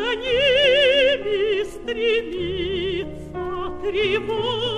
за ними стремится тревога.